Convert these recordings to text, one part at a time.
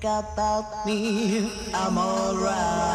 think about me, I'm alright.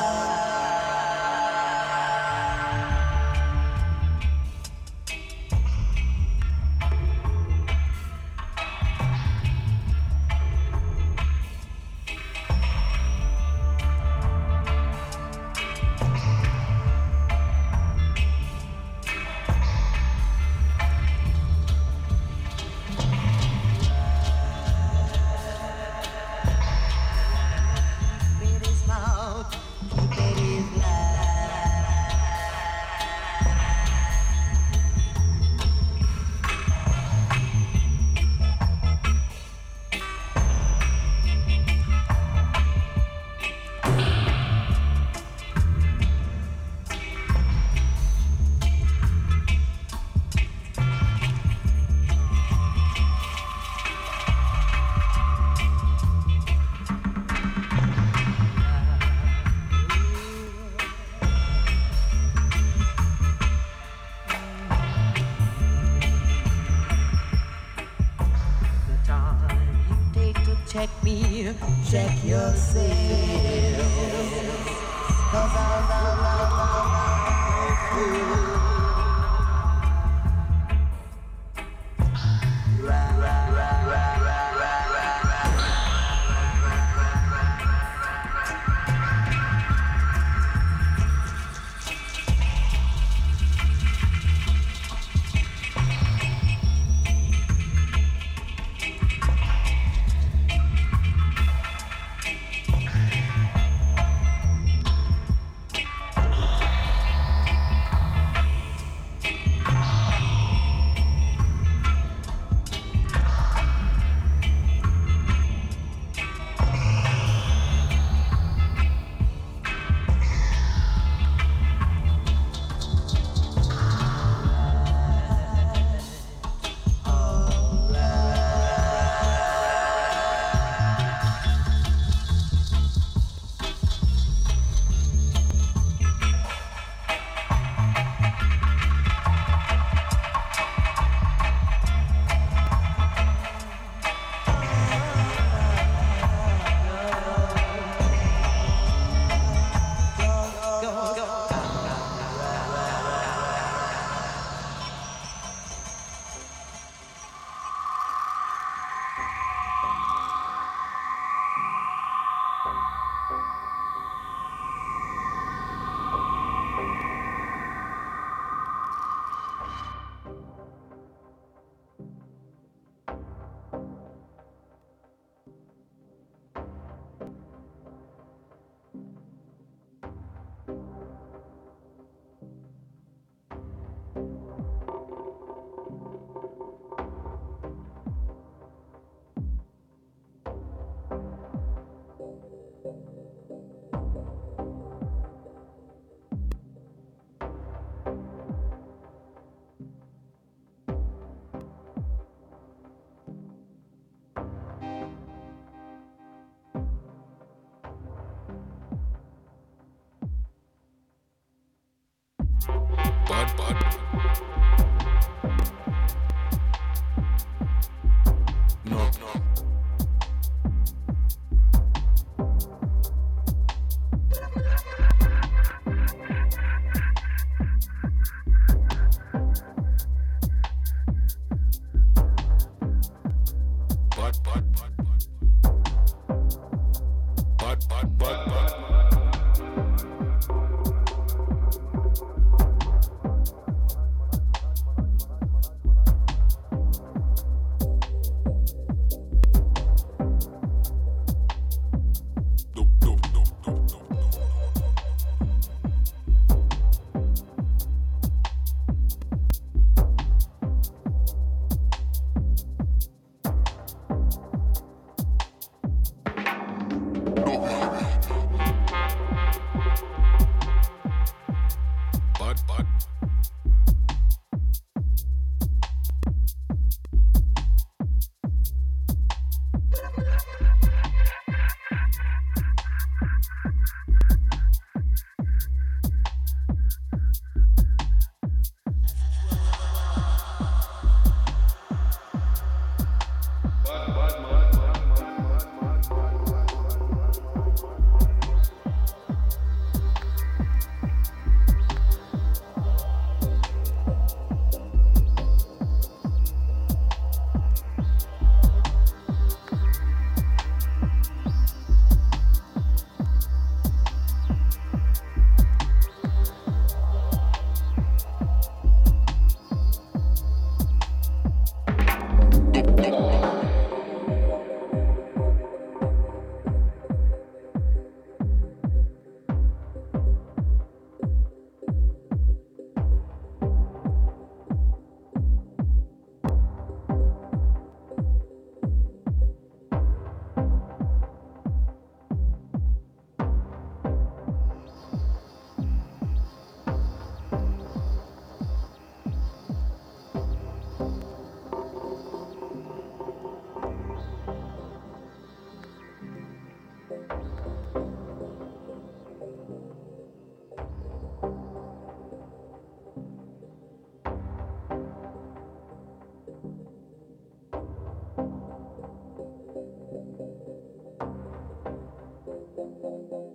Thank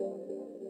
you.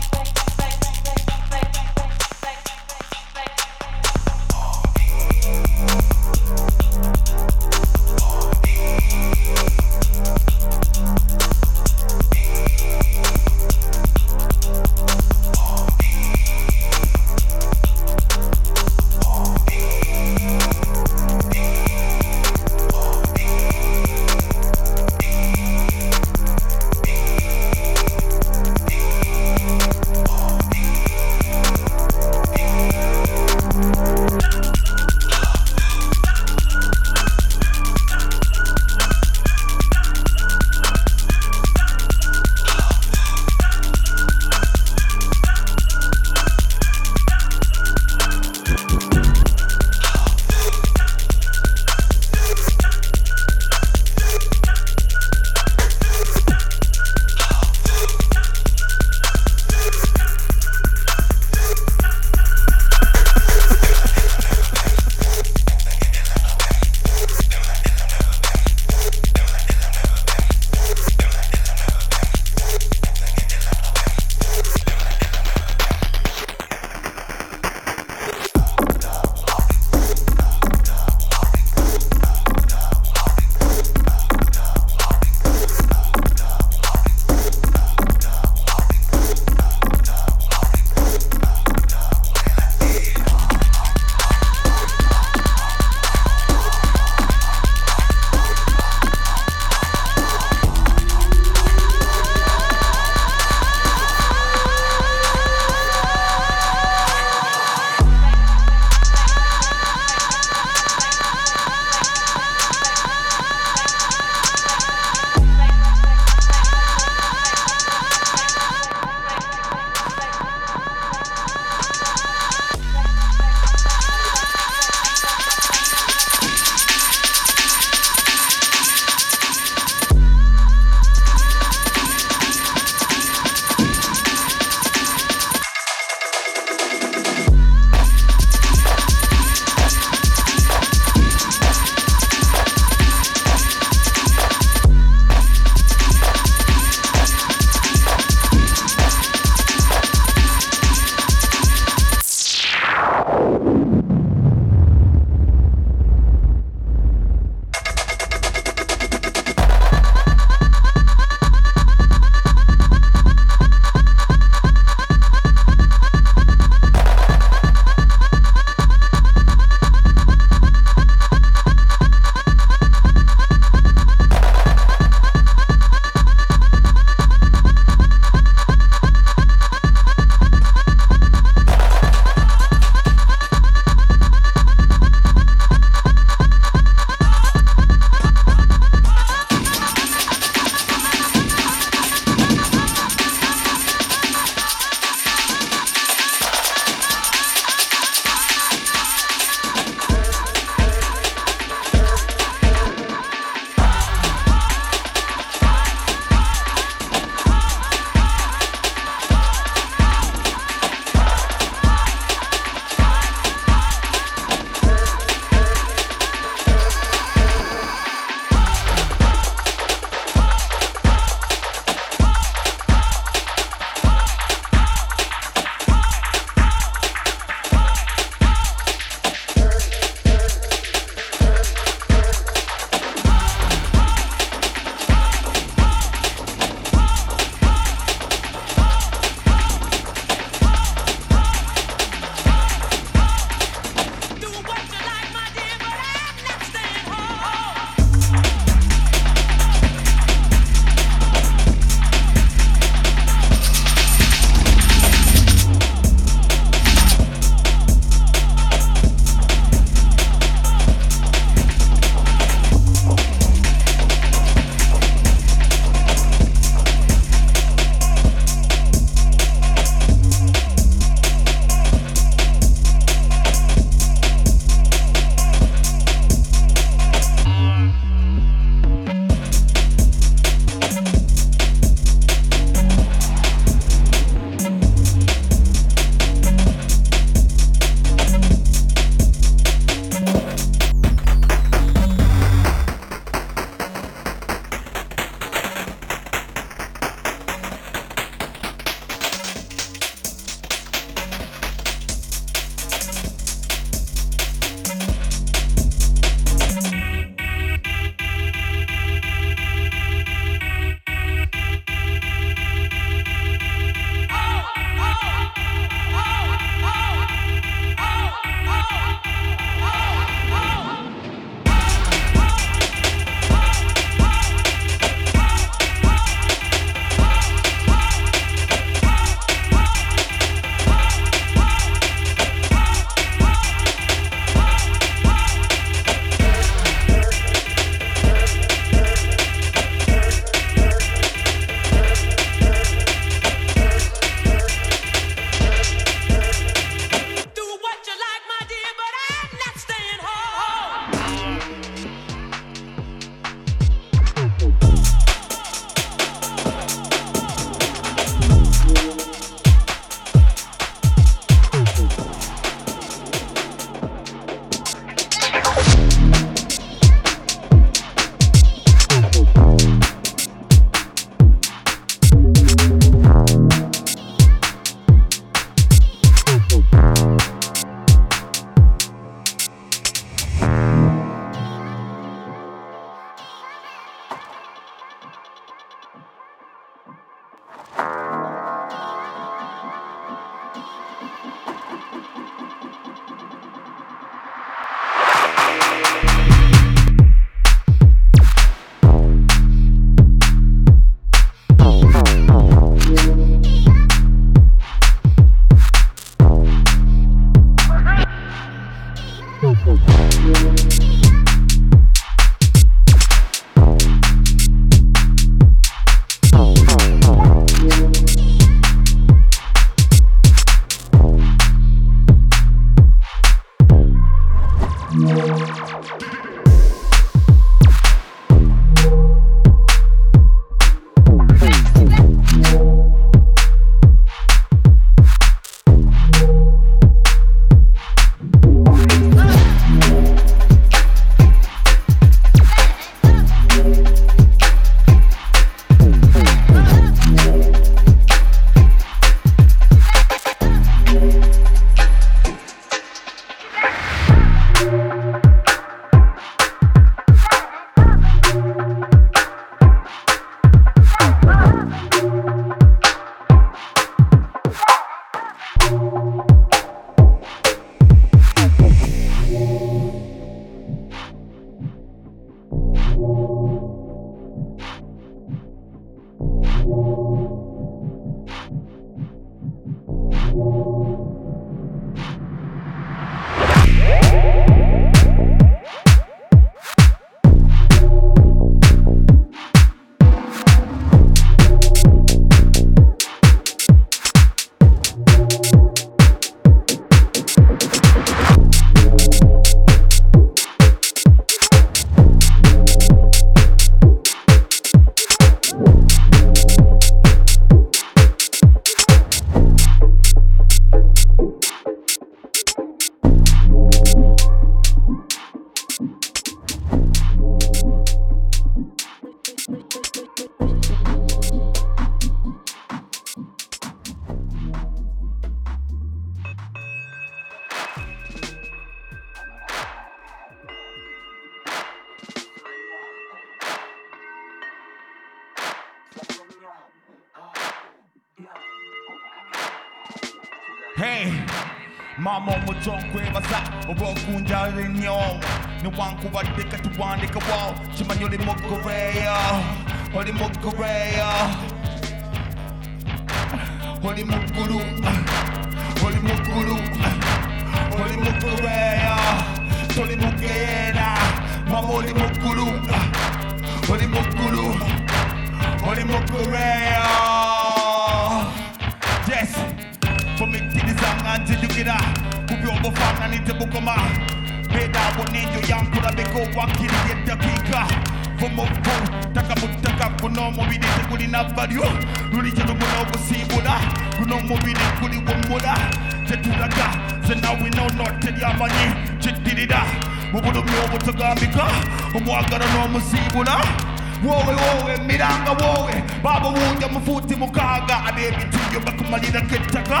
Miranga wowe baba wunja mufuti mukaaga ab'ebitiyo bakumalirako ettaka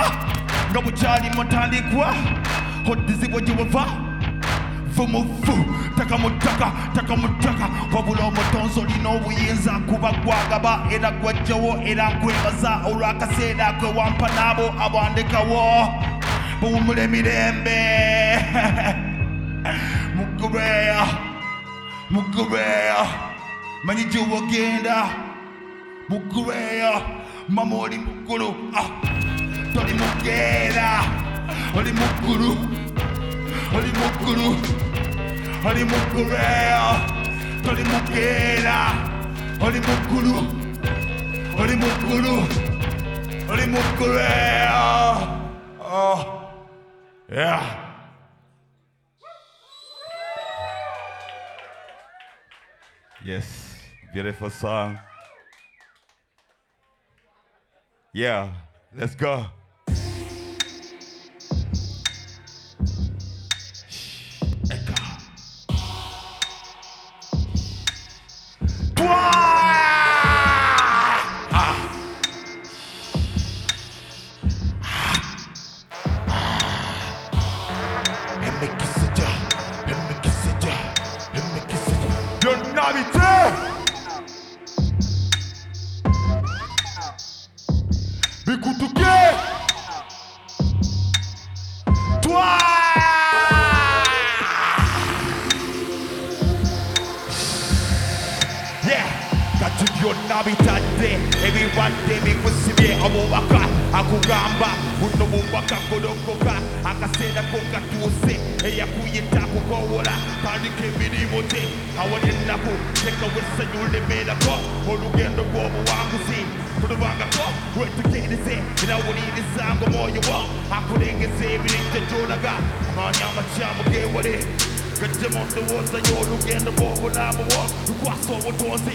nga bukyali mutandikwa oddizibwa gye wava vumuvu taka mu ttaka taka mu ttaka wabula omutonzi olina obuyinza kuba gwagaba era gwajjawo era nkwebaza olw'akaseera kwe wampa n'abo abandekawo. Buwumula emirembe mugubeya mugubeya manyi gye wagenda mugubeya mama oli muggulu ah, toli mugeera oli muggulu oli muggulu oli mugubeya toli mugeera oli muggulu oli muggulu oli oh. yeah. Yes, beautiful song. Yeah, let's go. Yeah kati byonna bitadde ebibadde bikusibye omubaka akugamba buno bubaka golokoka akaseera ko katuuse eyakuyita kukowola tandika emirimu gye awali ennaku. Tekawo essanyu lemeerako olugendo rw'obuwanguzi tulubangako wetugereze era wulirizanga omwoyo wo akulengeza ebirinja gy'olaga. Amaanyi amakyamu geewale. Gajjemu ndowooza y'olugendo rw'obulamu bwo lukwasa obutonzi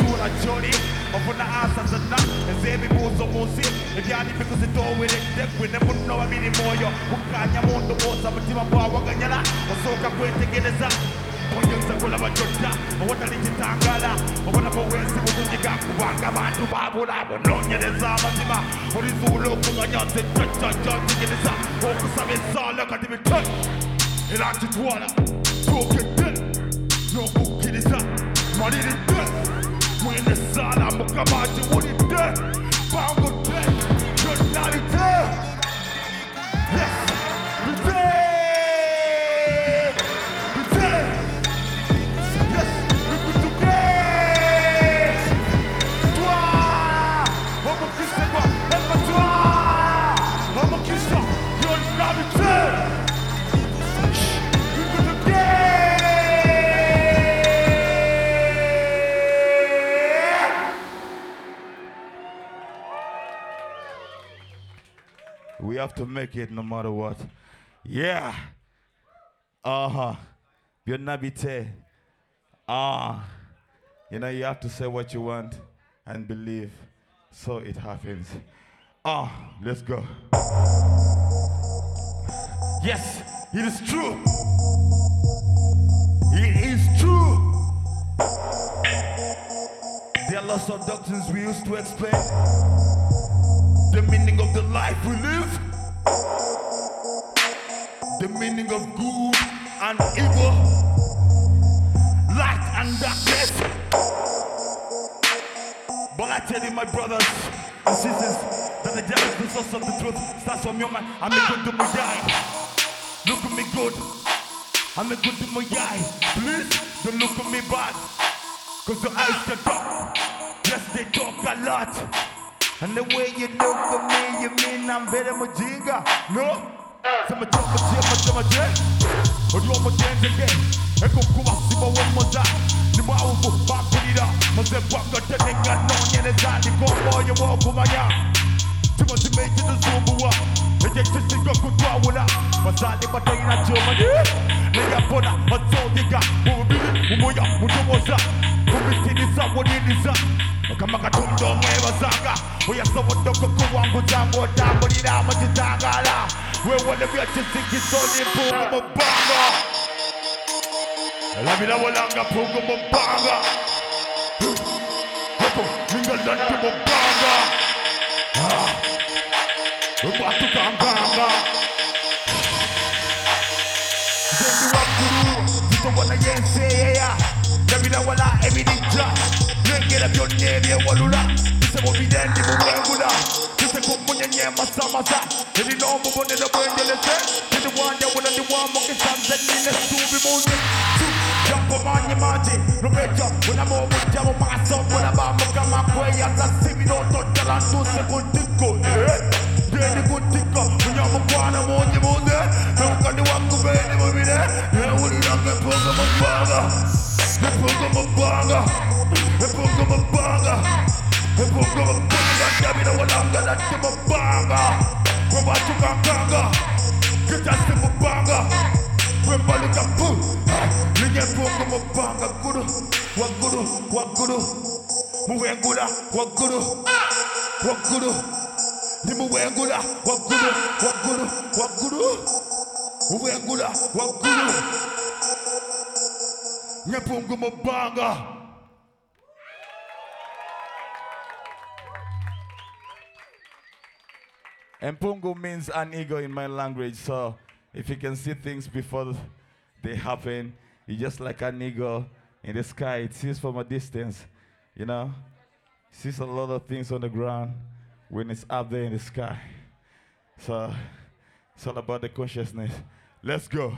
byonna bite ebibadde bikutte bite bite ebibadde bikusibye bikutubye twa omukisibwa ematwa omukiswa byonna bite ebibadde bikusibye bikutubye kasonzula gyoli ofuna asa zonna ez'ebibuuzo mu nsi ebyali bikuzitooweredde gwe ne munno babiri mwoyo kukkaanya mu ndowooza mutima gwawaganyala osooka kwetegereza oyinza kulaba gyonna owatali kitangala obona bwowezi bukunyiga kubanga kati bite era nkitwala twogedde n'okukkiriza maliridde mwene saala mukama kiwulidde bangudde byonna bite Yes, have to make it no matter what. Yeah. Uh huh. You're nabite. Ah. You know, you have to say what you want and believe. So it happens. Ah, let's go. Yes, it is true. It is true. There are lots of doctrines we used to explain the meaning of the life we live, the meaning of good and evil, light and darkness. But I tell you, my brothers and sisters, that the devil is the source of the truth starts from your mind. I'm a good to my eye. Look at me good. I'm a good to my eye. Please don't look at me bad. Cause the eyes can talk. Yes, they talk a lot. And the way you look at me, you mean I'm very mujinga. No? Sama chama chama chama je. Odio mo dance again. Eko kuma siba one more time. Ni ba ubu ba kulira. Mo se ba ka tenga no nyene zadi ko moyo wo kumanya. Tuma timeji the zumbuwa. Eje tisi go kutwa wula. Masali batayina choma je. Nega pona mazogiga. Mubili umuya mutomoza. Kumitinisa woniniza. kama katumba omwebazaga oyasobodde okukuwanguza ng'otambulira mu kitangala weewole byakizikizo n'empungu mu bbanga labira walanga pungu mu bbanga eko ninga ladde mu bbanga ebwatukanganga ah, zendi waggulu zitobona yenseeyeya labira wala ebirijja nengera byonna ebyewalula bisebo birendi mubwengula bisekumunyenya emasamasa erina obubonero bwengereze tiriwanjawula ndiwamukisa nze nina essuubi mungi yakomanyi mangi lubekyo bulamu obujja mu maaso bulaba mukama kweyaza sibirooto ddala ntuuse ku ntiko ngendi ku ntiko munya mukwano mungi munge nokandi wakubeeni mubire newulira ngepunga mu bbanga ngepunga mu bbanga ngepunga mu bbanga ngepunga mu bbanga ndabira walanga ladde mu bbanga webatukankanga getase mu bbanga wembalika pu ningepunga mu bbanga ggulu waggulu waggulu muwengula waggulu waggulu nimuwengula waggulu waggulu waggulu muwengula waggulu ngepungu mu bbanga And Pungu means an ego in my language. So if you can see things before they happen, you're just like an eagle in the sky. It sees from a distance, you know. Sees a lot of things on the ground when it's up there in the sky. So it's all about the consciousness. Let's go.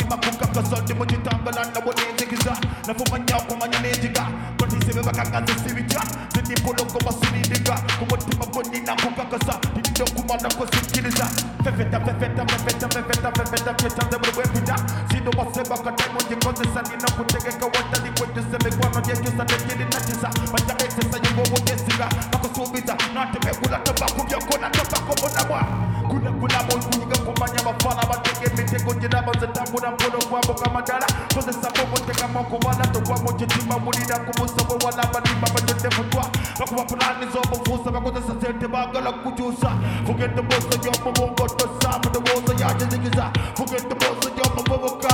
fefeta fefeta fefeta fefeta fefeta fyetanze buli bwepita sino wasebaka taimongikozesa nina okutegeka watali kwejjusa mikwano gyekyusa tegirinakisa bajabesesa yinga obugesiga bakusuubiza natemegula tobakubyokona tobakomunamwa kulabulabo kuyiga kumanya bafana batega emitego giraba zetambula mpola okwabuka amadala kozesa bobotekamu baagala kukyusa fuga eddoboozi ry'omubungo tossa mu ddoboozi yakizigiza fuga eddoboozi ry'omuvubuka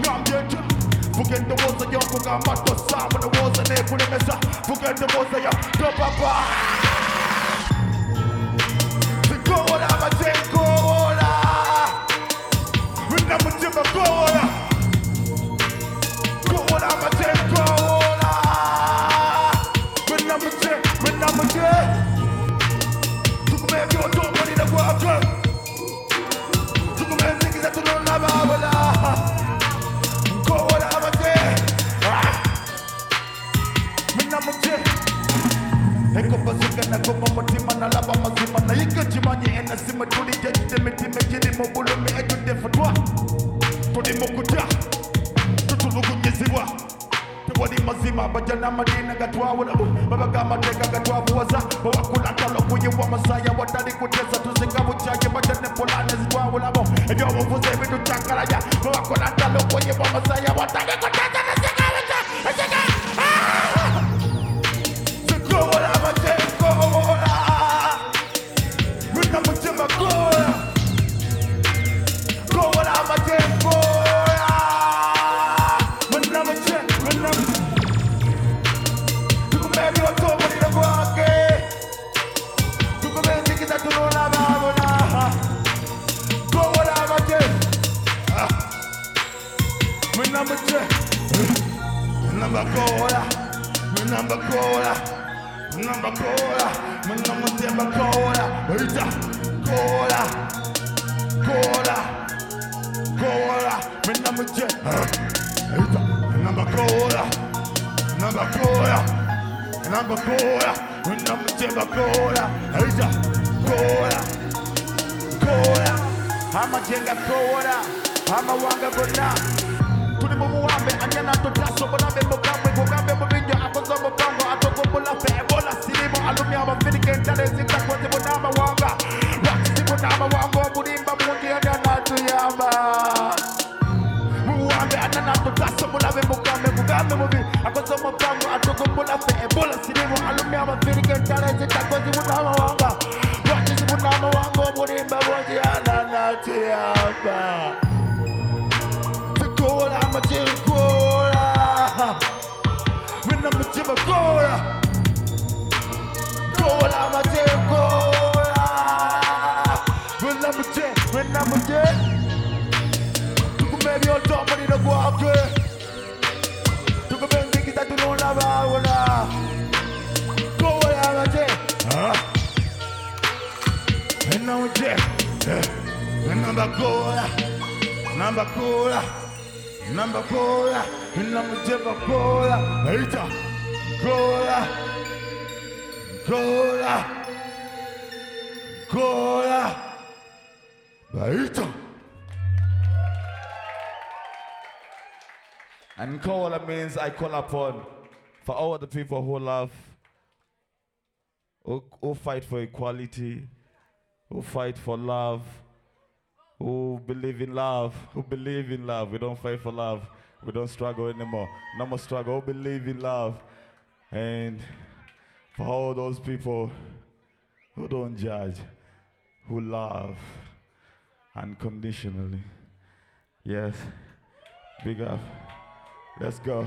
ngambye ntya fuga eddoboozi ry'okugamba tossa mu ddoboozi neekulemesa fuga eddoboozi ya topapa I call upon for all the people who love, who, who fight for equality, who fight for love, who believe in love, who believe in love. We don't fight for love. We don't struggle anymore. No more struggle. Who believe in love. And for all those people who don't judge, who love unconditionally. Yes. Big up. Let's go.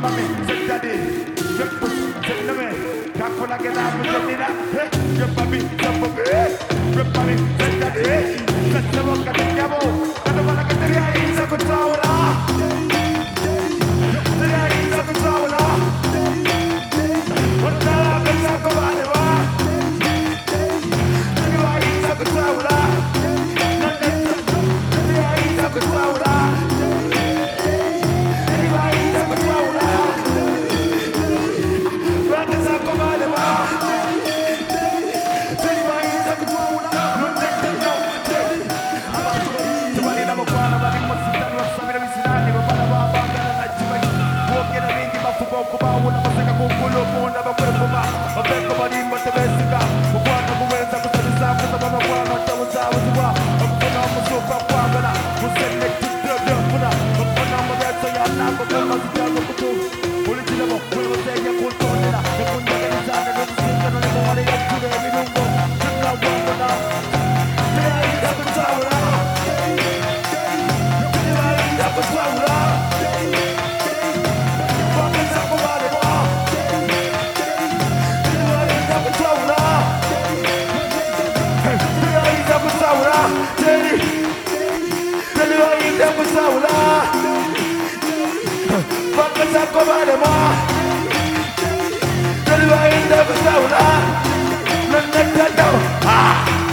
mami, check daddy. Check pussy, check the man. Can't pull like it out, but check it out. Hey, check mami, check mami. Check mami, check daddy. Check the boca, check the boca. Can't pull like it out, but check it out.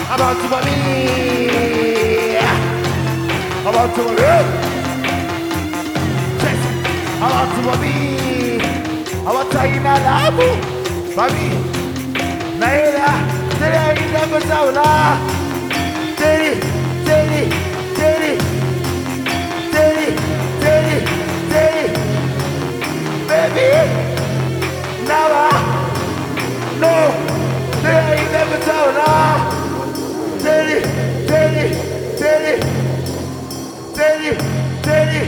About to me, about to me. Abantu babi abataina labu babi naira tere inda kusaula tere tere baby never no tere inda kusaula tere tere tere tere tere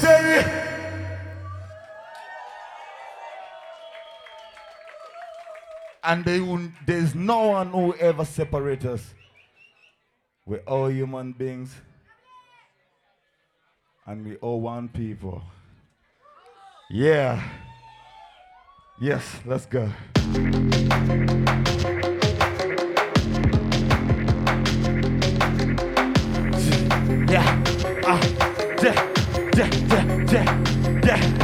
tere And they will, there's no one who ever separate us. We're all human beings. And we all one people. Yeah. Yes, let's go. Yeah, ah, yeah, yeah, yeah, yeah, yeah.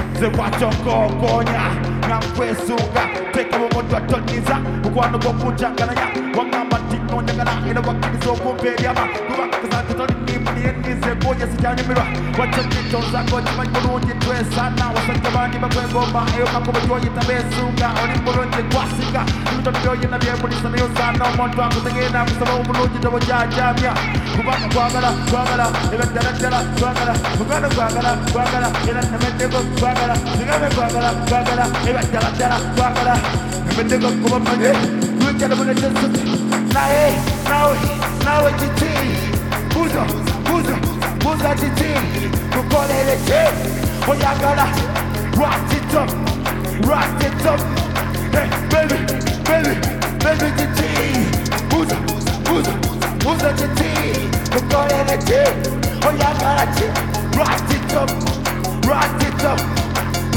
Zewacokokonya ngakwesuka tekamomotwatoniza mukwano gwokunjangalanya era wakkiriza okumpeeryama kubakazatitolinimunienize goye sijanyimirwa wacokitonzako kimanyi bulungi twesana wasajja bakwegomba gyoyita besunga oli byoyina byebulisa naye osaana omuntu akutegenda kusaba omulungi tobojajamya kubanga kwagala kwagala kwagala. Kwagala kwagala era kwagala. Kwagala kwagala ddala ddala kwagala nemeddeko kuba manye lujjala munetesuti naye nawe nawe kiti buzo buzo buza kiti kukolere ki oyagala rock it up rock it up hey baby baby baby kiti buzo buzo buzo kiti kukolere ki oyagala ki rock it up rock it up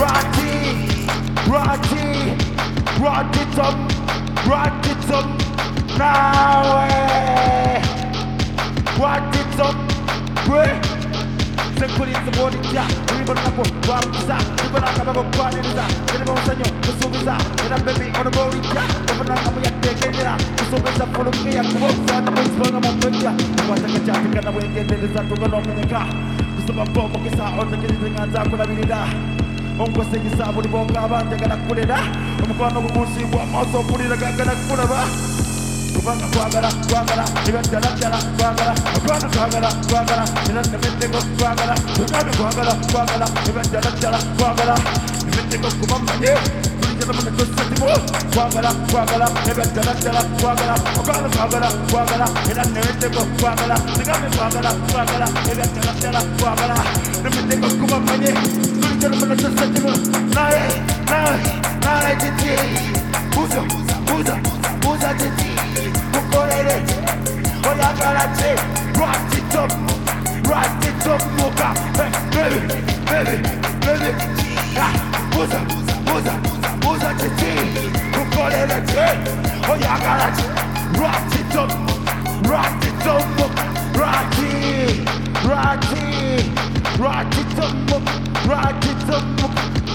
Rocky, Rocky, rock it up, rock it up, now, eh. rock it up, eh. Sekulitza bonita, ribonako, wamsa, ribonaka bako kwaniriza, nilimo musanyo, kusubiza, ina baby on the borita, ribonaka muyate kendera, kusubiza fulukia, kubosa, na mwisbanga mumpekia, kwata kachapika na wengendeleza tugalomanyaka, kusuma bomo kisa, onda kirizinga zako onkwasengisa buli bonga abanje ganakulera, omukwano gumunsi gwa maso kulira gaganakulaba, kubanga kwagala kwagala ebyaddaladala kwagala okwano kwagala kwagala era nemetteko kwagala tugambe kwagala kwagala ebyaddaladala kwagala nemetteko kubamanye tulijalamanaosatimu kwagala kwagala ebyaddaladala kwagala okwano kwagala kwagala era nemetteko kwagala tugambe kwagala kwagala ebyaddaladala kwagala nemetteko kubamanye tulijalamanaosatimu naye naye naye titi buzo buzo buzo titi mukorere oyagala te rock it up. Rock it up. Muka hey, baby baby baby. Ah buza buza buza titi mukorere te oyagala rock it up rock it up rock it rock it rock it up rock it up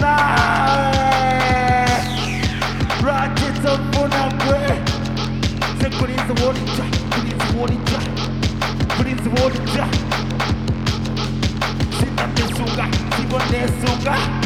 nah. Rock it up muka Say Prince of Water, Prince of Water, Prince of Water. Sunga, Simone Sunga, the Water, Prince of Water, the Prince of Water.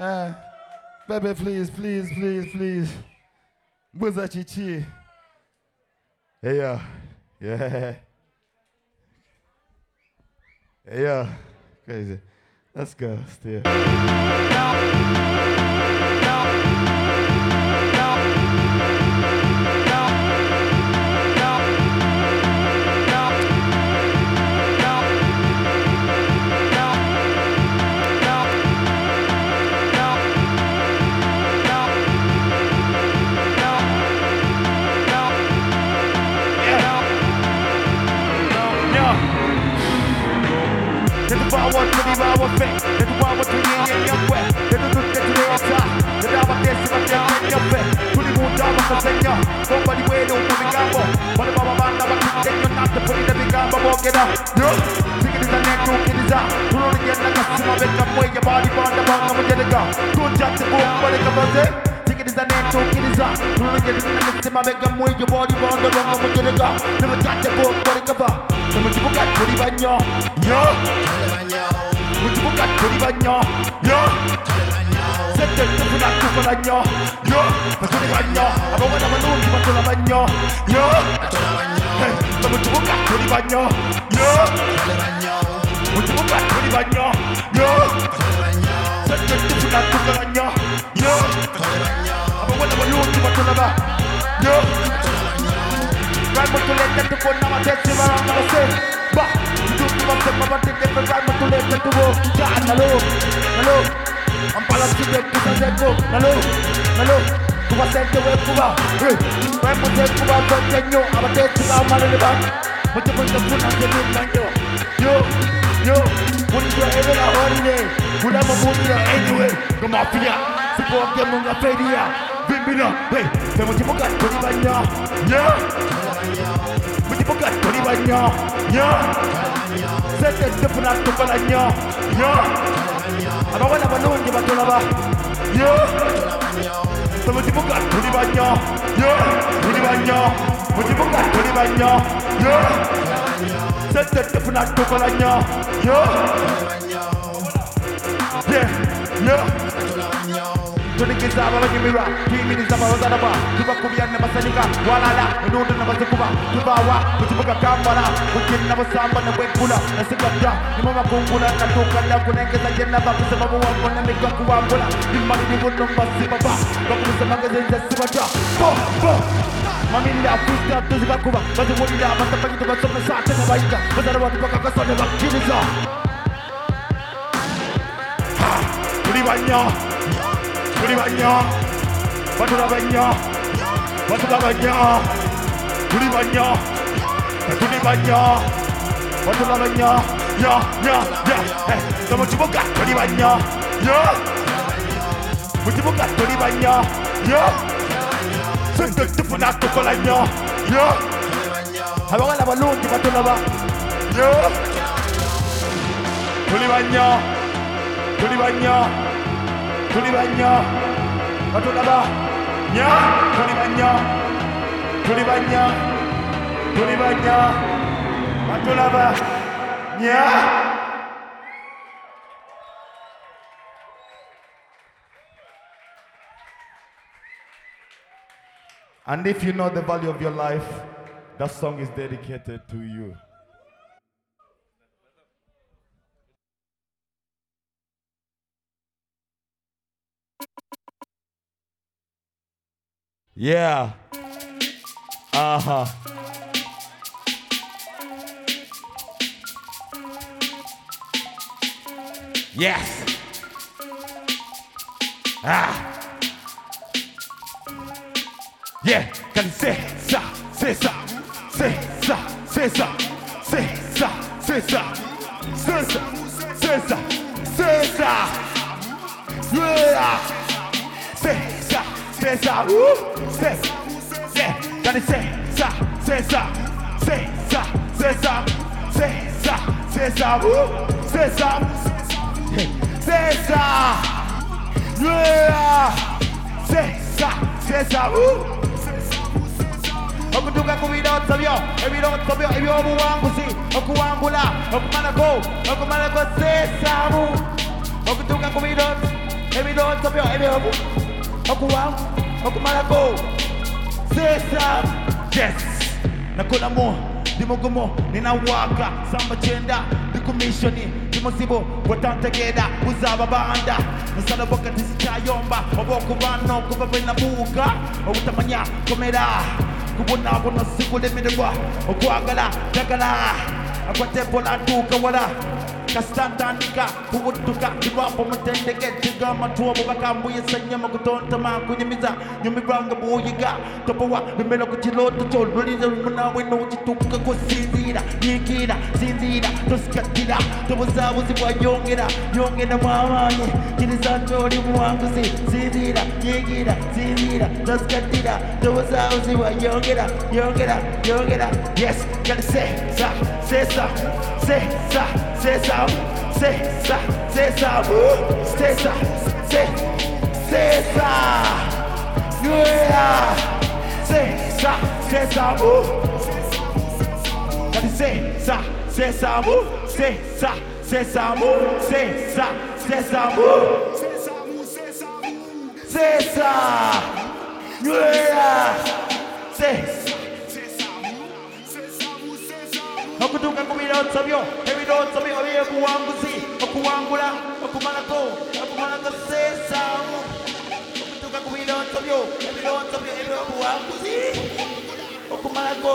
Uh, baby, please, please, please, please. Buza chichi. Hey yeah. Yeah. Hey yeah. Crazy. Let's go still. That's why I want to be my one thing. That's why I want to be in your way. That's the good to the outside. That's how I dance if I dance in your bed. To the moon, down, I'm saying, Somebody way to the gamble. But if I'm a man, I'm a kid, you're not to put it in the gamble. Walk it up. No. Think it is a neck, look it is out. Put on again, like a simmer, make up, wake your body, bond, the bond, I'm a get it go. Don't judge the book, what it comes in. Think it is a on again, like a simmer, make up, wake your body, bond, the bond, I'm a it go. Never judge the what it comes in. Never judge the book, what it comes in. Mujibuka turi banyo Yo. Sete tufuna tukona nyo Yo. Abawana manungi batula banyo Yo. Mujibuka turi banyo Yo. Turi banyo Yo. Sete tufuna tukona nyo Yo ba Yo. Right mutulete tukona matesi baranga base Ba. Tutu bapse mabatite pe right mutulete tubo Ja nalo. Nalo. Ampala side kusa zeko. Nalo. Nalo. Kuba sente we kuba Hey. Right mute kuba zote nyo Abatesi ba malele ba. Mute mute kuna zeli nanyo Yo. Yo. Mungu ebe na holiday. Kuna mamungu anyway Kama pia Sipo wake munga feria Bimbina Hey Temo jimuka Tuni banya Yeah. Mujibuka turi banyo Yo Sete tufuna tukola nyo Yo Abawala balungi batulaba Yo Mujibuka turi banyo Yo Turi banyo Mujibuka turi banyo Yo Sete tufuna tukola nyo Yo Yeah. Yo tulikiza ababanyumira tuyimiriza ababazaaba tuva ku byanabasanyika walala endundo nabazikuba tubaawa mu kibuga kampala mukirina busamba nebweggula nasigadda nimu makungula natuukadda kunengeza gyenava kusema buwango Mami kuwangula bimali bibuno mbasibaba bakubisa magezi nze sibata. Mamirira afusita tuzibakuba baziwulira amatafagi tubasomesa ate nebayita bazala bantu bakakasa ne Ha, tuli banyo Kulibanya, Matulabanya, Matulabanya, Kulibanya, Kulibanya, Matulabanya, ya, ya, ya, eh, sama cibuka, Kulibanya, ya, Mujibuka, Kulibanya, ya, Sendok tepuna tukolanya, ya, Abangala balon di Matulaba, ya, Kulibanya, Kulibanya, Kulibanya, tuli tuli banya batulaba nya tuli banya tuli banya tuli banya batulaba nya. And if you know the value of your life, that song is dedicated to you. Yeah. Uh huh. Yes. Ah. Yeah, you say ça, c'est ça, c'est ça, c'est ça, c'est ça, c'est ça, c'est ça, c'est ça, c'est ça. C'est ça, c'est ça, c'est, ça, c'est ça, c'est ça, c'est ça, c'est ça, c'est ça, c'est ça, okutuuka ku birooto byo ebirooto byo ebyobuwanguzi. Okuwangula okumalako okumalako seesaamu okutuuka ku birooto ebirooto byo ebyobu makuwa makumalako sesa yes. Nakolamo ndimugumo ninawaka sambakyenda ndikumishoni ndimuzibu bwetantegera buzababanda nsalaboka tizikayomba oba okubana okuba bwenabuuka obutamanya komera kubonabona sikulemererwa okwagala jagala akwatebola ntuuka wala kasatandika ubutuka iwapo mutendeketi g'amatuobubakamu yesenya mu kutontama kunyumiza nyumirwanga bwuyiga topowa bimera ku kiloto kyo lulira munawe n'okituuka kusinziira yigira sinziira tosikatira tobuzaabuzi bwayongera yongera mwamaanyi kiriza nti oli muwanguzi sinziira yigira sinziira tosikatira tobuzaabuzi bwayongera yongera yongera yes galisesa sesa sesa sesa sesa sesa sesa woo, sesa se sesa yeah sesa sesa woo. Kali sesa sesa woo, sesa sesa woo, sesa sesa woo. Sesa yeah sesa okutuuka ku birooto byo ebirooto byo ebyobuwanguzi okuwangula okumalako okumalako okutuuka ku birooto byo ebirooto byo ebyobuwanguzi okumalako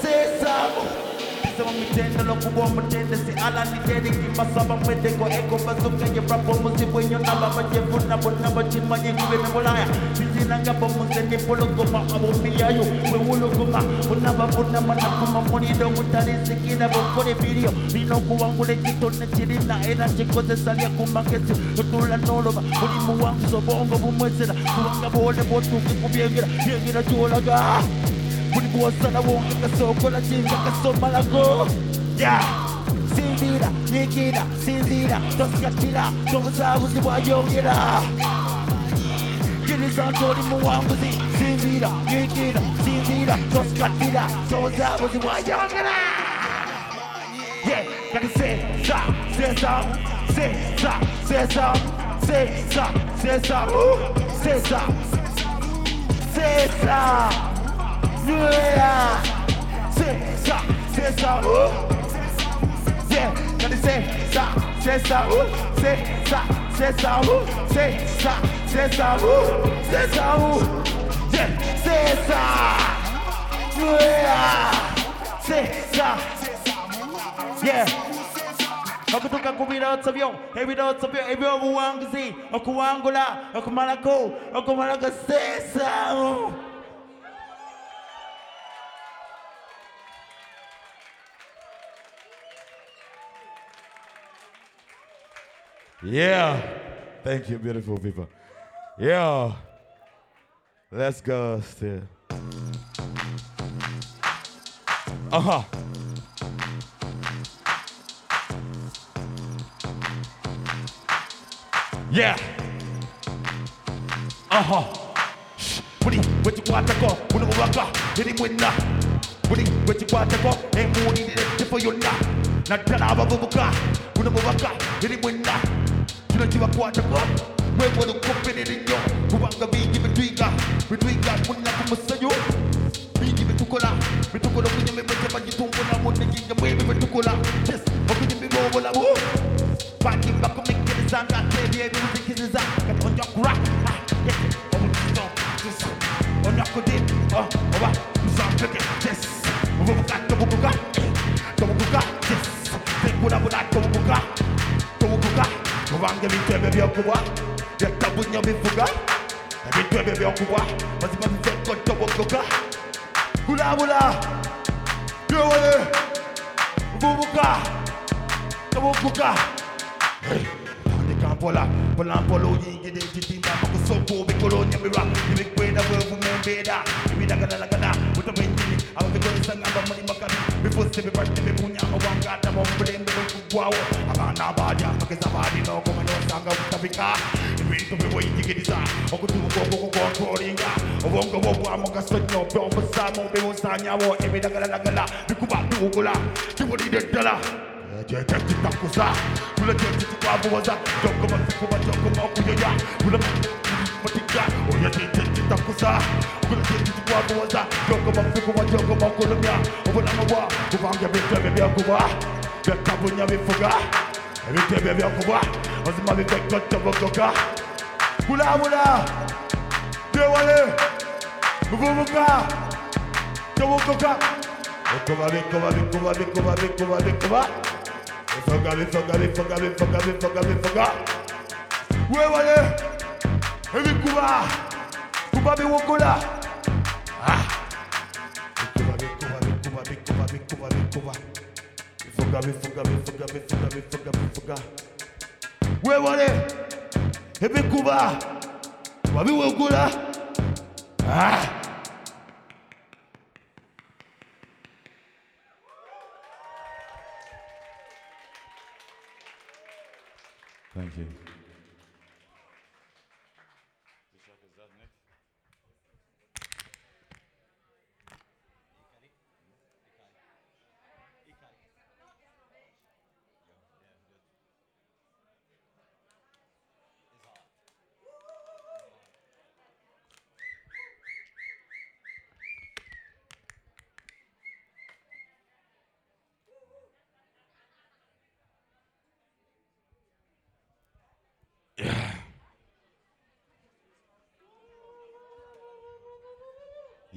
seesaamu sema mitendo lokuwa mutende si ala nitende kimasaba mwedeko eko bazukanye brapo muzibwenyo naba bajevuna bonna bakimanyi kube ne bulaya bizinanga bamuze nepologoma abomiyayo wewuluguma unabavunama nakuma mulindo mutalisikira bokole biriyo birina okuwangula ekitone kirina era kikozesa lyakumagezi otula noloba buli muwanguzi obwongo bumwezera kubanga bwole bwotuuke ku byengera byengera gyolaga when go son, I won't get the soul, call. Yeah. Sindira, Nikita, Sindira, Toskatira, Tosa, was the boy, yo, get up. Get his on, told him, one was it. Sindira, Nikita, Sindira, Yeah, gotta say, stop, say, stop, say, stop, say, stop, say, stop, say, stop, say, stop, say. Yeah. C'est oh. Yeah, gotta say ça, c'est ça, oh. C'est ça, c'est ça, oh. C'est ça, c'est ça, oh. C'est ça, oh. Yeah, c'est ça. Yeah. C'est ça. Yeah. Nakutoka kubira sabyo, ebiro sabyo, ebyo buwanguzi, okuwangula, sesa. oh. Yeah. Thank you, beautiful people. Yeah. Let's go still. Uh huh. Yeah. Uh huh. Budi wechikwata ko unobaka iri mwena Budi wechikwata ko emuni ndifo yonna Naddala abavubuka unobaka iri mwena Kino kibakwata ko webona ukopperera ennyo kubanga bingi bitwiga bitwiga munna ku musayo bingi bitukola bitukola okunyuma ebwete bagitumbulamu neginga mwebi bitukola yes okunyumirwa obulamu bagimba kumikiriza nga tebyo ebibuzikiriza katonja kura. Omukizo onakudi oba musampeke yes. Obubuka tobukuka tobukuka yes. Tekulabula tobukuka tobukuka kubanga ebintu ebyo byokubwa byatabunya bivuga ebintu ebyo byokubwa mazima biveko tobukuka kulabula byowole bubuka tobukuka Kampola, Polampolo, Yingid, Titima, Makosopo, Bicolonia, Ibiqueda, Mumeda, Ibidagana, with the wind, I was going to sing about money Macani, before Sibi Rush, the Punya, one got them on blame the wow, Abana Baja, Makazabadi, no, come on, Sanga, Tabika, Read to be waiting to get his eye, Okutu, Gogo, Coringa, Ovongo, Moka, Sono, Belfa, Samo, Bevosanya, or Ibidagana, Bikuba, Ugula, Timothy the Della. Takuza, Kula Takuza, Jokoma, Tukuma, Jokoma, Kuya, takusa kuleketi tukwakuwaza jogoba mfukuwa jogoba kulumya obulamuwa kubanga ebitebe byakuba byakabunya bifuga ebitebe byakuba ozima bitekotobogoka kulabula byewale buvubuka bifuga wewale ebikuba Ah. Bifoga, bifoga, bifoga, bifoga, bifoga. Wewale, ebikuba, kuba. Ah. Thank you.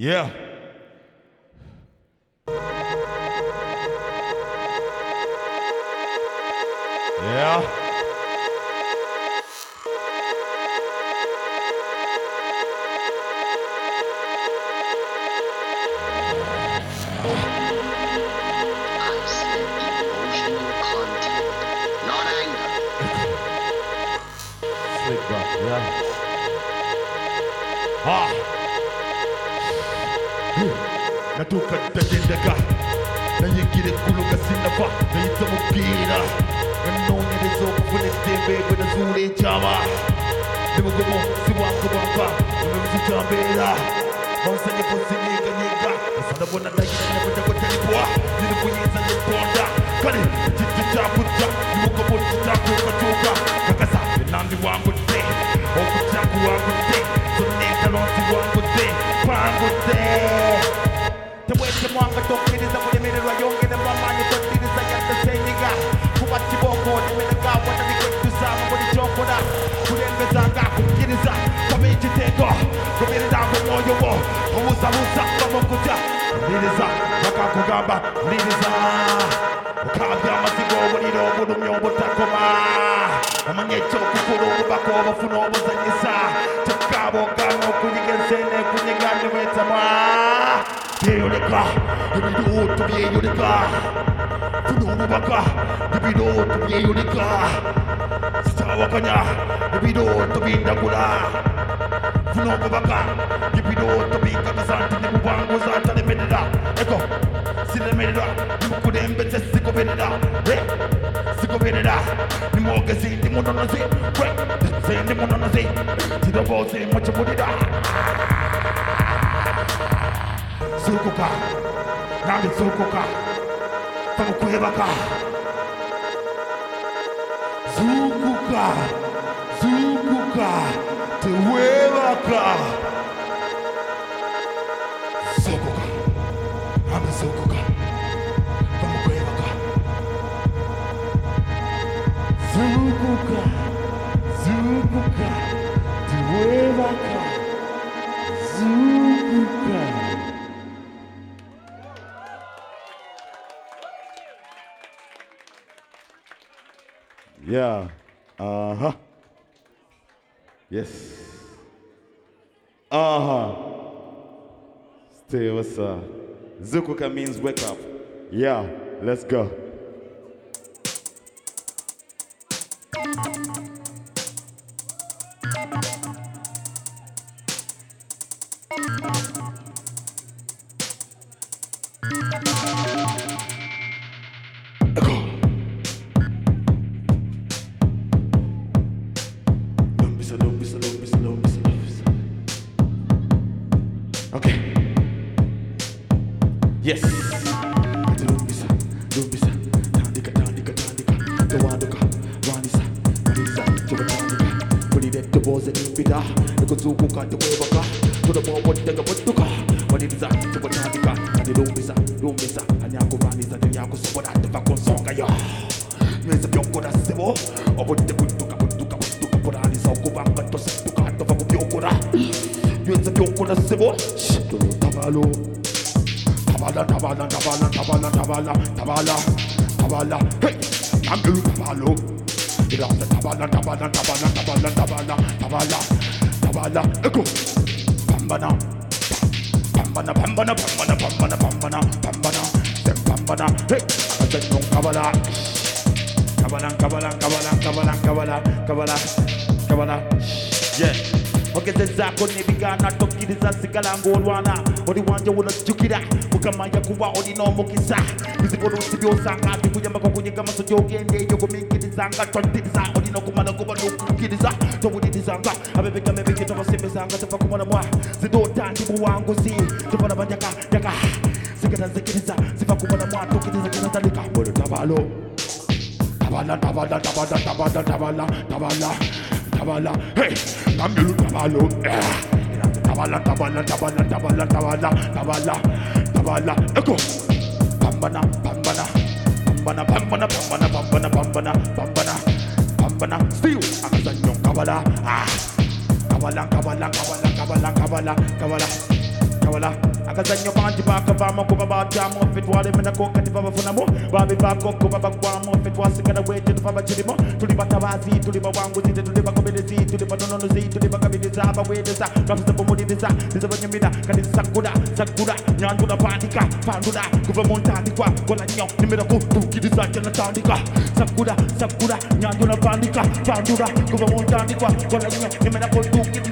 Yeah. kuzinyiganyiga usanabona ndayiranyakunyakutekwa nirikuyizanyekunda wo obuzabuza bamukutya liriza bakakugamba liriza okabya amazigo obuliro obulumi obutakoma omanye ekyokukola obubaka obufuna obuzanyisa kyokabogana okunyiga ensene kunyiga niwetamwa byeyoleka ebirooto byeyoleka funa obubaka ebirooto byeyoleka sitawakanya ebirooto bindagula funa obubaka the video to be the one goes out to the medida. Echo, see the medida. You could embed the sick of. Hey, sick of. The more the more. Right, the same, the more. See the ball say, much of Yeah. Uh huh. Yes. Uh huh. Stay, what's up? Zukuka means wake up. Yeah, let's go. Byokora ssebo, tabalo. Tabala, tabala, tabala, tabala, tabala, tabala, tabala, hey, nambiru tabalo. Tabala, tabala, tabala, tabala, tabala, tabala, tabala, eko, pambana, pambana, pambana, pambana, pambana, pambana, pambana, pambana, hey, akajenyo kabala, kabala, kabala, kabala, kabala, kabala, kabala, kabala, yeah. Ogezezzaako n'ebigaana tokkiriza sigala ng'olwana. Oli wanje wonojjukira mukama yakuba olina omukisa bizibu oluusi byosanga bikuyambako kunyiga maso gyogende eyo gumiikirizanga toddiriza olina okumala kuba n'okukkiriza towulirizanga abebigame biki tobasembezanga tova ku mulamwa. Zidoota ndi buwanguzi tobola banjaka jaka zigera zikiriza ziva ku mulamwa tokkiriza kinatandika bolo tabalo. Tabala tabala tabala tabala tabala tabala tabala hey ngambilu tabalo tabala tabala tabala tabala tabala tabala tabala eko pambana pambana pambana pambana pambana pambana pambana pambana pambana still akazanyo kabala ah. Kabala kabala kabala kabala kabala kabala kabala akazanyo bangi bakavaamu kuba batyamu ffe twalemenako kati babafunamu babivaako kuba bagwamu ffe twasigala wekyo tuva bakirimu tuli batabaazi tuli bawanguzi tetuli bagoberezi tuli banononozi tuli bagabiriza abaweereza twafuze bumuliriza nizabanyumira kati sagula sagula nyandula pandika pandula kuva mu ntandikwa kola nnyo nimirako tuukiriza kyenatandika sagula sagula nyandula pandika pandula kuva mu ntandikwa kola nnyo nimirako tuukiriza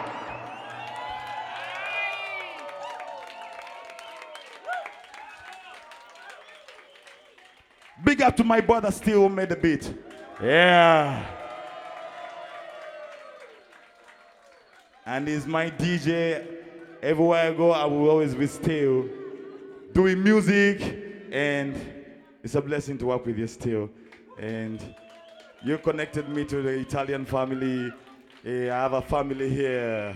Big up to my brother who made the beat. Yeah. And he's my DJ. Everywhere I go, I will always be still doing music. And it's a blessing to work with you still. And you connected me to the Italian family. I have a family here.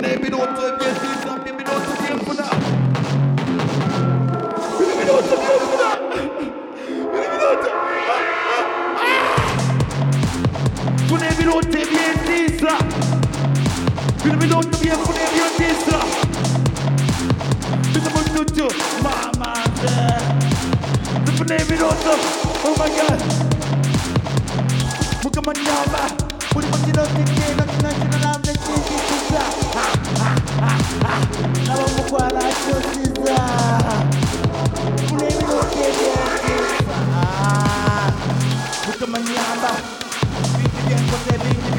ma vuoi te vuoi ci non ci si muca nga funa e venuto e bien si sa bien venuto bien funa. Viene venuto bien funa. Viene venuto. Pune minuti e bien destra Pune minuti e bien pune bien destra Pune minuti Mama Pune minuti Oh my god Muka manyama Pune minuti ke na kina kina nam de kiki kusa Nama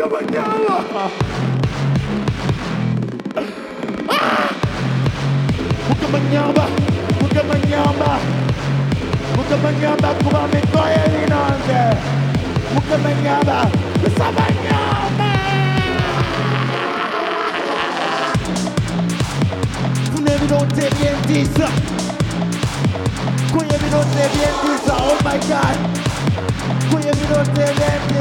Mukamanyama! Mukamanyama! Mukamanyama! Mukamanyama kuba mikoya linonze! Mukamanyama! Musamanyama! Kunevidote bien disa! Kunevidote bien disa! Oh my god! Kuya virote vende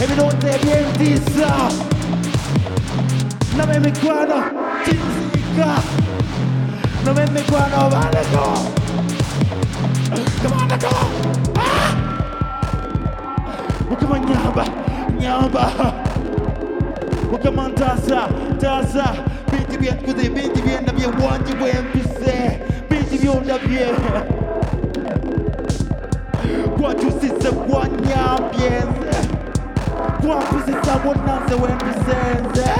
sa nyama E virote vientisa Na me mi kwano Tinzika Na kwano Vale go Come on go Ah! Ukama nyamba Nyamba Ukama tasa Tasa Binti bien kudi Binti bien na bien Wanji wen pise Binti bien na bien Kwa jusise kwa nyambienze Kwa pisisa wonanze wen pisenze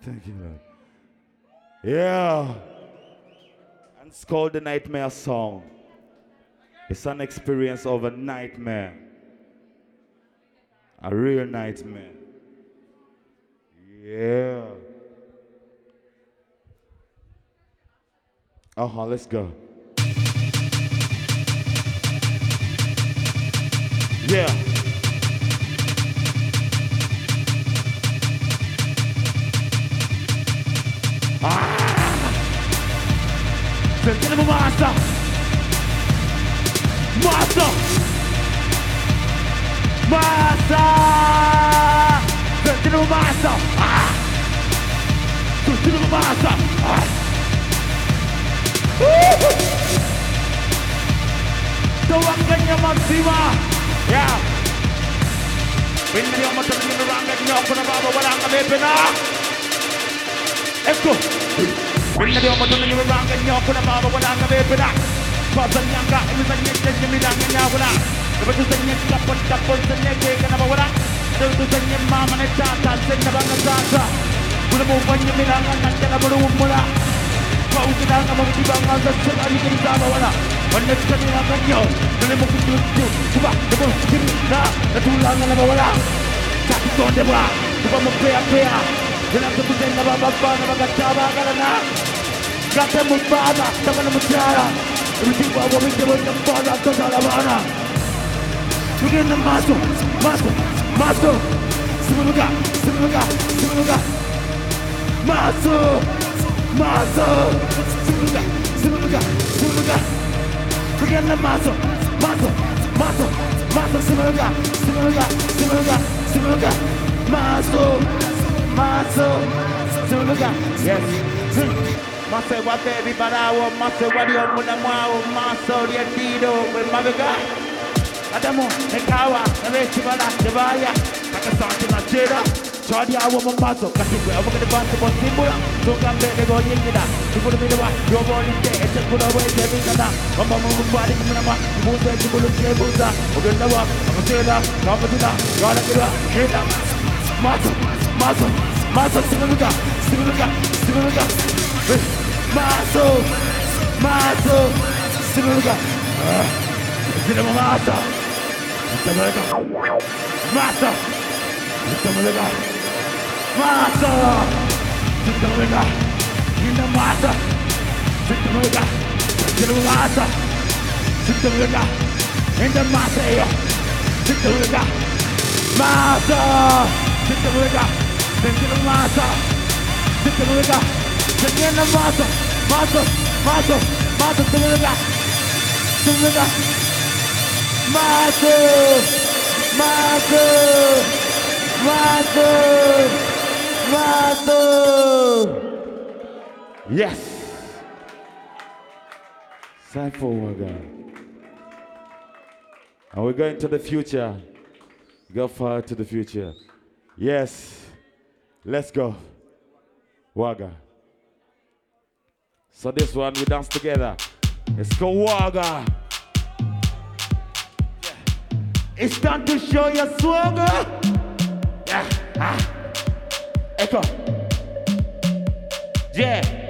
Thank you, Lord. Yeah. And It's called the Nightmare Song. It's an experience of a nightmare. A real nightmare. Yeah. Uh huh, let's go. Yeah. Master. Master. Master. Continue Master. Ah. Continue Master. Ah. Tuwangkan niya magsima. Yeah. Pinili ang matagal na rangan niyo ako na babawala kami, pina. Echo. Echo. Nabiyoma tunanyiwe banga nnyo okulaba abawalanga beepera twazanyanga emizannyo egy'emirango enjawula ne batuzannya ekitapotapo nzannya ekeeka n'abawala ne batuzannya maama ne taata nzenna banga taata buli muntu anyimiranga naddala buluwummula twawukiranga mu biti banga nza sebalikiriza abawala bannetutaniranga nnyo tuli mu kujuju kuba nebukirira natulanga n'abawala tatukondebwa kuba mu peyapeya Kenapa tu tengah bawa bawa nama kita bawa kerana kata mubara, tangan mubara. Rujuk bawa bawa kita bawa bawa tu salah mana? Mungkin nama masuk, masuk, masuk. Semoga, semoga, semoga. Masuk, masuk. Semoga, semoga, semoga. Mungkin nama masuk, masuk, masuk, masuk. Semoga, semoga, semoga, semoga. Masuk. my soul. Yes. Mase wate viparawo, mase wario munamwao, maso riendido, we mabiga. Adamu, nekawa, nerechibala, devaya, kakasante na jera. Chadi awo mumazo, kasikwe, awo kene bante bonsimbula, tukambe nego yingida, chukulu midewa, yobo nite, echekula we jebikada, mamba mungu kwali kumunama, mbuze chukulu chebuza, ugendawa, amasela, kamatila. Maso, Maso, Simunuka, Simunuka, Simunuka. Maso, Maso, Simunuka. Zirama Maso. Itamunuka. Maso. Itamunuka. Maso. Itamunuka. Inda Maso. Itamunuka. Zirama Maso. Itamunuka. Inda Maso. Itamunuka. Maso. Itamunuka. Sendinin masa Sendinin masa Sendinin masa Masa Masa Masa Sendinin masa Sendinin masa Masa Masa Masa Masa Yes. Side forward guy. And we're going to the future. Go far to the future. Yes. Let's go Waga So this one we dance together It's called Waga It's time to show your swagger. Yeah. Ah. Ecko. Yeah.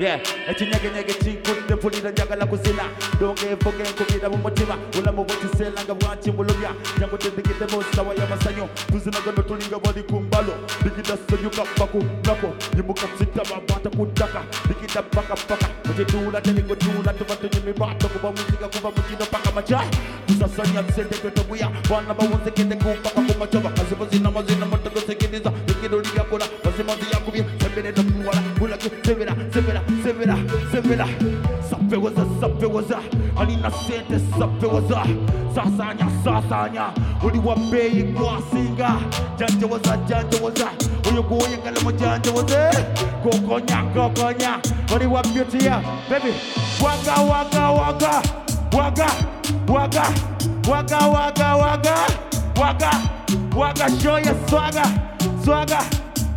Yeah, ekinyege nyege kinkudde mpulira njagala kuzina dongeevuge nkubira mu mutima bulamu bwekiseera nga bwakimbulumya jangu tendigiddemu sawa y'amasanyu tuzina gano tulinga bali ku mbalo digida sonyuka baku nako yimuka sitaba bata ku ttaka digida pakapaka mukituula telingotuula tuba tunyumirwato kuba muzika kuba mukino paka maca kusasanya sente twetobuya bwana bawunzikidde kumpaka ku macoba kazibu zina mazina motogosikiriza digiro lyakola mazimazi yakubye sembere nokuwala bulage sebera sebera severa, severa. Sappewoza, sappewoza Alina sente sappewoza Sasanya, sasanya. Uliwabeyi kwasinga Janjawoza, janjawoza Uyogoyenga lama janjawoza Kokonya, kokonya Uliwabeyotiya Baby Waga, waga, waga. Waga, waga. Waga, waga, waga. Waga, waga Show your swagger, swagger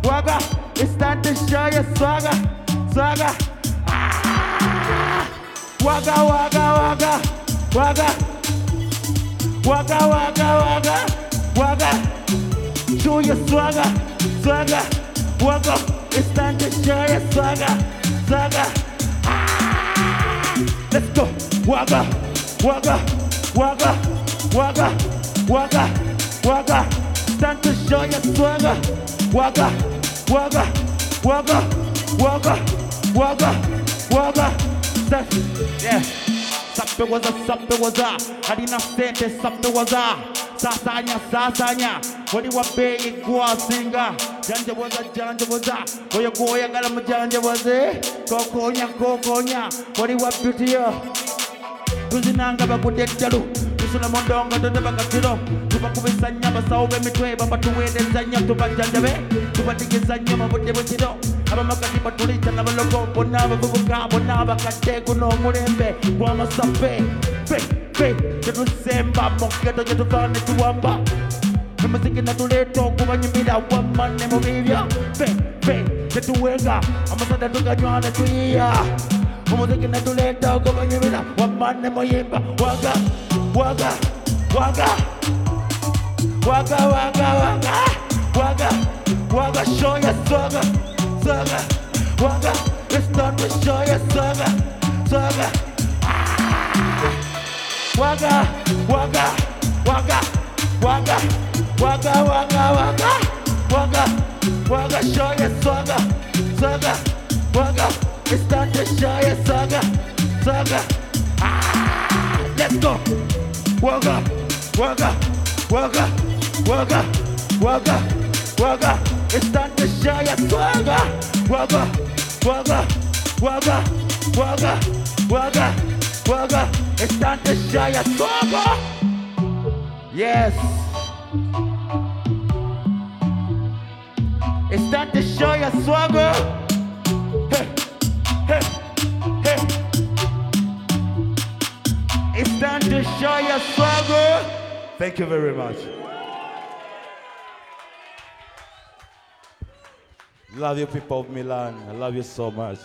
Waga. It's time to show your swagger. Zaga. Ah. Waka waka waka waka. Waka waka waka waka. Show your swagger, swagger. Waka. It's time to show your swagger, swagger. Ah. Let's go. Waka waka waka waka waka waka. Time to show your swagger. Waka waka waka waka. waka. Waga, waga, safi. Yeah. Sape waza, sape waza. Halina sente, sape waza. Sasanya, sasanya. Wali wabeye gwa singa. Janja waza, janja waza. Goya goya gala mjanja waze. Kokonya, kokonya. Wali wabutiya. Tuzinanga bakude jalu. tusula mundongo totebakatiro tubakubisa nnyo abasawo b'emitwe babatuweereza nnyo tubajjanjabe tubatigeza nnyo mu budde bwekiro abamakati batulita n'abalogo bonna abavubuka bonna abakadde guno omulembe gw'amasafe fe tetusemba mu geto gye tuva ne tuwamba emuziki natuleeta okubanyumira wamma ne mu bibya fe fe tetuwenga amasada tuganywa ne tuyiya umuziki natuleta ukubanyumira wamane muyimba waga waga waga waga waga waga waga waga show ya swaga swaga waga it's show ya swaga swaga waga waga waga waga waga waga waga waga waga show ya swaga swaga waga it's ya swaga swaga ah, let's go. Waga waga waga waga waga waga time giant swagger, wagga, wagga, wagga, wagga, wagga, wagga. It's time to giant swagger. Yes. It's time to show your swagger. Hey, hey, hey. It's time to show your swagger. Thank you very much. Love you, people of Milan. I love you so much.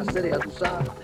Aquí en casa,